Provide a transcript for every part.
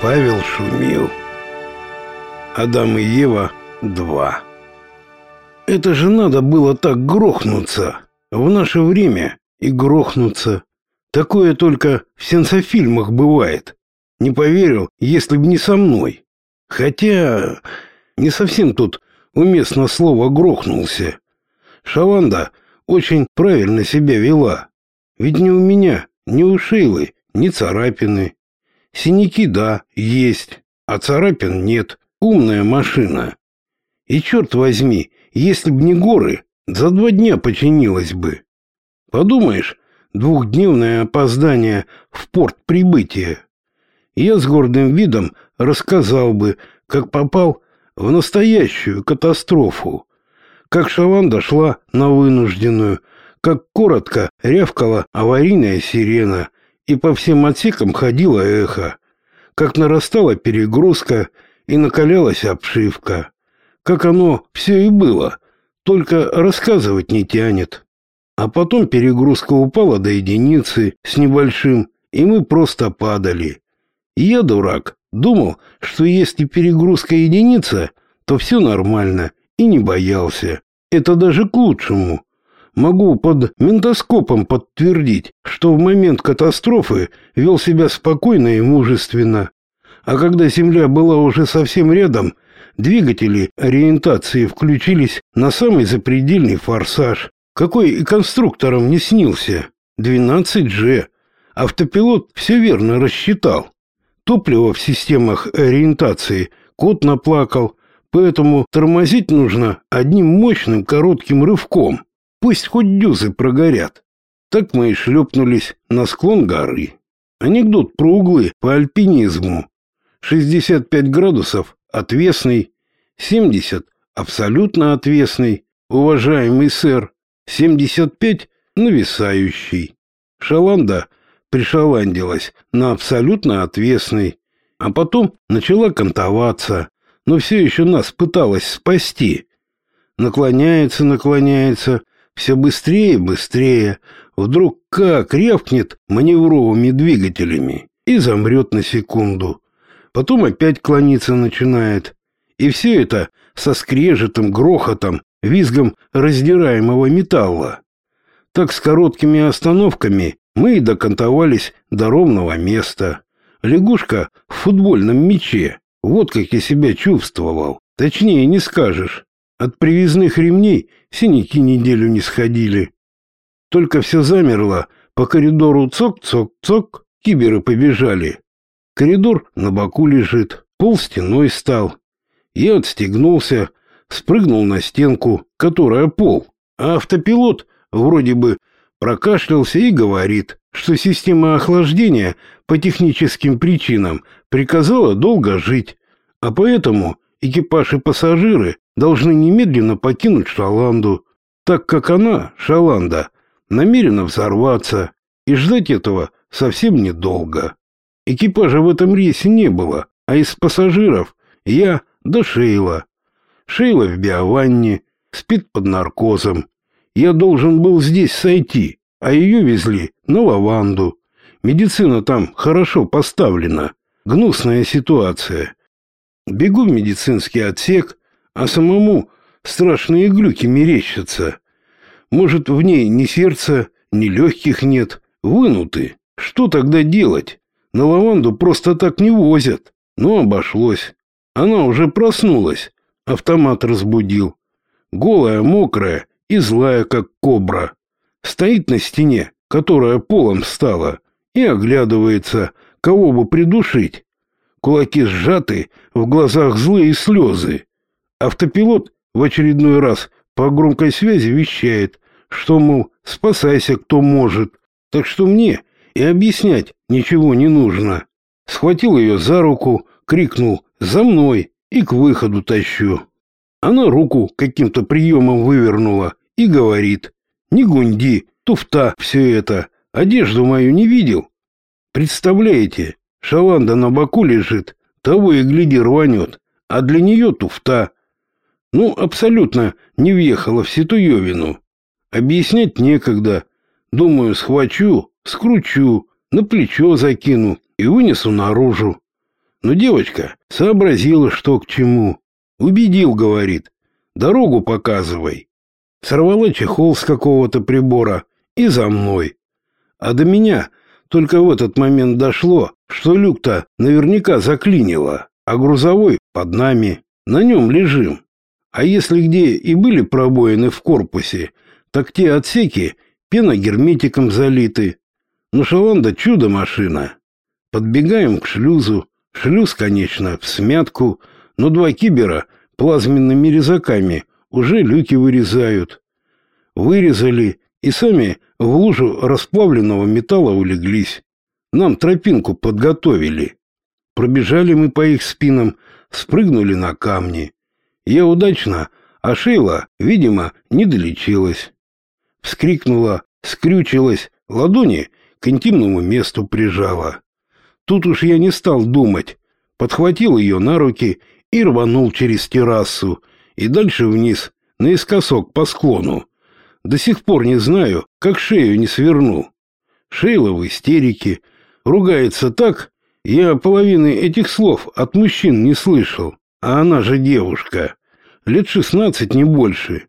Павел Шумил. Адам и Ева 2. Это же надо было так грохнуться. В наше время и грохнуться. Такое только в сенсофильмах бывает. Не поверил, если бы не со мной. Хотя не совсем тут уместно слово «грохнулся». Шаванда очень правильно себя вела. Ведь ни у меня, ни у Шейлы, ни царапины. Синяки, да, есть, а царапин нет. Умная машина. И черт возьми, если б не горы, за два дня починилась бы. Подумаешь, двухдневное опоздание в порт прибытия. Я с гордым видом рассказал бы, как попал в настоящую катастрофу, как Шаванда шла на вынужденную, как коротко рявкала аварийная сирена, и по всем отсекам ходило эхо, как нарастала перегрузка и накалялась обшивка, как оно все и было, только рассказывать не тянет. А потом перегрузка упала до единицы с небольшим, и мы просто падали. И я, дурак, думал, что если перегрузка единица, то все нормально, и не боялся. Это даже к лучшему. Могу под ментоскопом подтвердить, что в момент катастрофы вел себя спокойно и мужественно. А когда Земля была уже совсем рядом, двигатели ориентации включились на самый запредельный форсаж. Какой и конструкторам не снился. 12G. Автопилот все верно рассчитал. Топливо в системах ориентации кот наплакал, поэтому тормозить нужно одним мощным коротким рывком. Пусть хоть дюзы прогорят. Так мы и шлепнулись на склон горы. Анекдот про углы по альпинизму. 65 градусов отвесный, 70 абсолютно отвесный, уважаемый сэр, 75 нависающий. Шаланда пришаландилась на абсолютно отвесный, а потом начала кантоваться, но все еще нас пыталась спасти. Наклоняется, наклоняется, все быстрее и быстрее. Вдруг как рявкнет маневровыми двигателями и замрет на секунду. Потом опять клониться начинает. И все это со скрежетом, грохотом, визгом раздираемого металла. Так с короткими остановками мы и докантовались до ровного места. Лягушка в футбольном мяче. Вот как я себя чувствовал. Точнее не скажешь. От привязных ремней синяки неделю не сходили. Только все замерло, по коридору цок-цок-цок, киберы побежали. Коридор на боку лежит, пол стеной стал. Я отстегнулся, спрыгнул на стенку, которая пол, а автопилот вроде бы прокашлялся и говорит, что система охлаждения по техническим причинам приказала долго жить, а поэтому экипаж и пассажиры должны немедленно покинуть Шаланду, так как она, Шаланда, намерена взорваться, и ждать этого совсем недолго. Экипажа в этом рейсе не было, а из пассажиров я да Шейла. Шейла в биованне, спит под наркозом. Я должен был здесь сойти, а ее везли на лаванду. Медицина там хорошо поставлена. Гнусная ситуация. Бегу в медицинский отсек, а самому страшные глюки мерещатся. Может, в ней ни сердца, ни легких нет, вынуты. Что тогда делать? На лаванду просто так не возят. Но обошлось. Она уже проснулась. Автомат разбудил. Голая, мокрая и злая, как кобра. Стоит на стене, которая полом стала, и оглядывается, кого бы придушить. Кулаки сжаты, в глазах злые слезы. Автопилот в очередной раз по громкой связи вещает, что, мол, спасайся, кто может. Так что мне и объяснять ничего не нужно. Схватил ее за руку, крикнул «За мной!» и к выходу тащу. Она руку каким-то приемом вывернула и говорит «Не гунди, туфта все это, одежду мою не видел?» Представляете, шаланда на боку лежит, того и гляди рванет, а для нее туфта. Ну, абсолютно не въехала в Ситуевину. Объяснять некогда. Думаю, схвачу, скручу, на плечо закину и вынесу наружу. Но девочка сообразила, что к чему. Убедил, говорит, дорогу показывай. Сорвала чехол с какого-то прибора и за мной. А до меня только в этот момент дошло, что люк-то наверняка заклинило, а грузовой под нами, на нем лежим. А если где и были пробоины в корпусе, так те отсеки пеногерметиком залиты. Ну, Шаланда чудо-машина. Подбегаем к шлюзу, шлюз, конечно, в смятку, но два кибера плазменными резаками уже люки вырезают. Вырезали и сами в лужу расплавленного металла улеглись. Нам тропинку подготовили. Пробежали мы по их спинам, спрыгнули на камни. Я удачно, а Шейла, видимо, не долечилась. Вскрикнула, скрючилась, ладони к интимному месту прижала. Тут уж я не стал думать, подхватил ее на руки и рванул через террасу и дальше вниз, наискосок по склону. До сих пор не знаю, как шею не сверну. Шейла в истерике, ругается так, я половины этих слов от мужчин не слышал, а она же девушка, лет шестнадцать, не больше.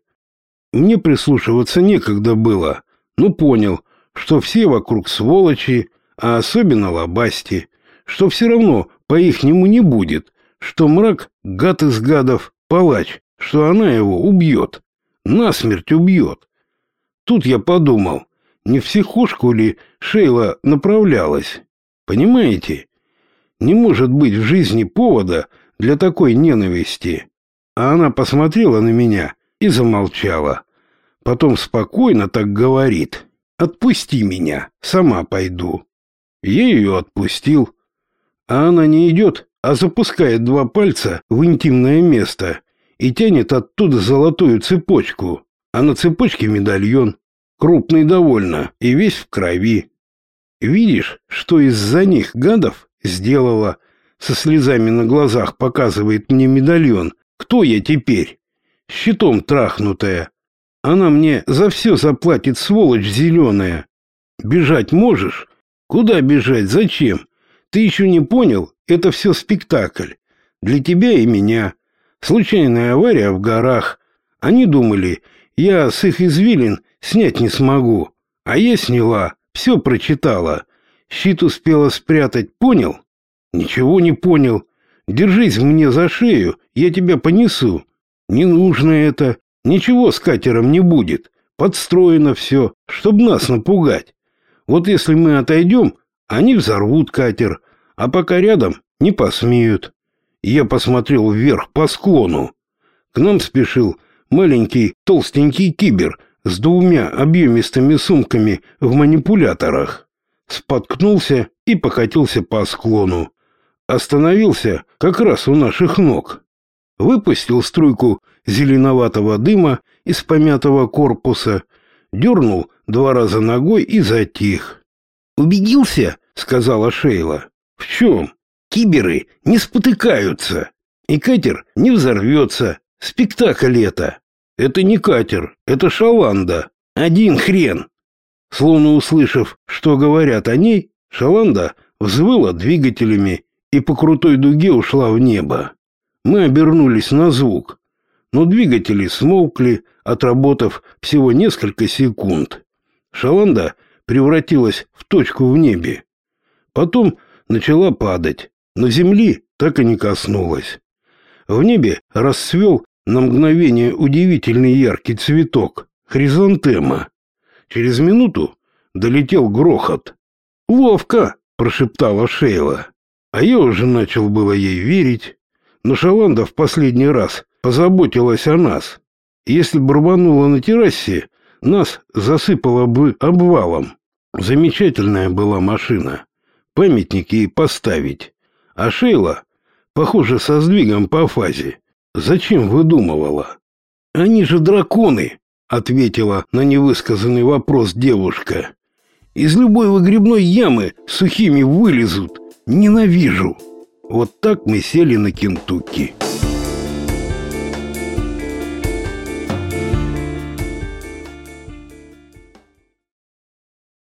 Мне прислушиваться некогда было, но понял, что все вокруг сволочи, а особенно лобасти, что все равно по-ихнему не будет, что мрак — гад из гадов, палач, что она его убьет, насмерть убьет. Тут я подумал, не в психушку ли Шейла направлялась. Понимаете? Не может быть в жизни повода для такой ненависти. А она посмотрела на меня и замолчала. Потом спокойно так говорит. «Отпусти меня, сама пойду». Я ее отпустил. А она не идет, а запускает два пальца в интимное место и тянет оттуда золотую цепочку. А на цепочке медальон. Крупный довольно и весь в крови. Видишь, что из-за них гадов сделала? Со слезами на глазах показывает мне медальон. Кто я теперь? Щитом трахнутая. Она мне за все заплатит, сволочь зеленая. Бежать можешь? Куда бежать? Зачем? Ты еще не понял? Это все спектакль. Для тебя и меня. Случайная авария в горах. Они думали, я с их извилин снять не смогу. А я сняла, все прочитала. Щит успела спрятать, понял? Ничего не понял. Держись мне за шею, я тебя понесу. Не нужно это. Ничего с катером не будет. Подстроено все, чтобы нас напугать. Вот если мы отойдем, они взорвут катер, а пока рядом не посмеют. Я посмотрел вверх по склону. К нам спешил маленький толстенький кибер с двумя объемистыми сумками в манипуляторах. Споткнулся и покатился по склону. Остановился как раз у наших ног. Выпустил струйку зеленоватого дыма из помятого корпуса, дернул два раза ногой и затих. «Убедился?» — сказала Шейла. «В чем?» «Киберы не спотыкаются, и катер не взорвется. Спектакль это. Это не катер, это шаланда. Один хрен». Словно услышав, что говорят о ней, шаланда взвыла двигателями и по крутой дуге ушла в небо. Мы обернулись на звук но двигатели смолкли, отработав всего несколько секунд. Шаланда превратилась в точку в небе. Потом начала падать, но земли так и не коснулась. В небе расцвел на мгновение удивительный яркий цветок — хризантема. Через минуту долетел грохот. «Ловко!» — прошептала Шейла. А я уже начал было ей верить, но Шаланда в последний раз позаботилась о нас. Если бы рванула на террасе, нас засыпало бы обвалом. Замечательная была машина. Памятники ей поставить. А Шейла, похоже, со сдвигом по фазе. Зачем выдумывала? Они же драконы, ответила на невысказанный вопрос девушка. Из любой выгребной ямы сухими вылезут. Ненавижу. Вот так мы сели на Кентукки.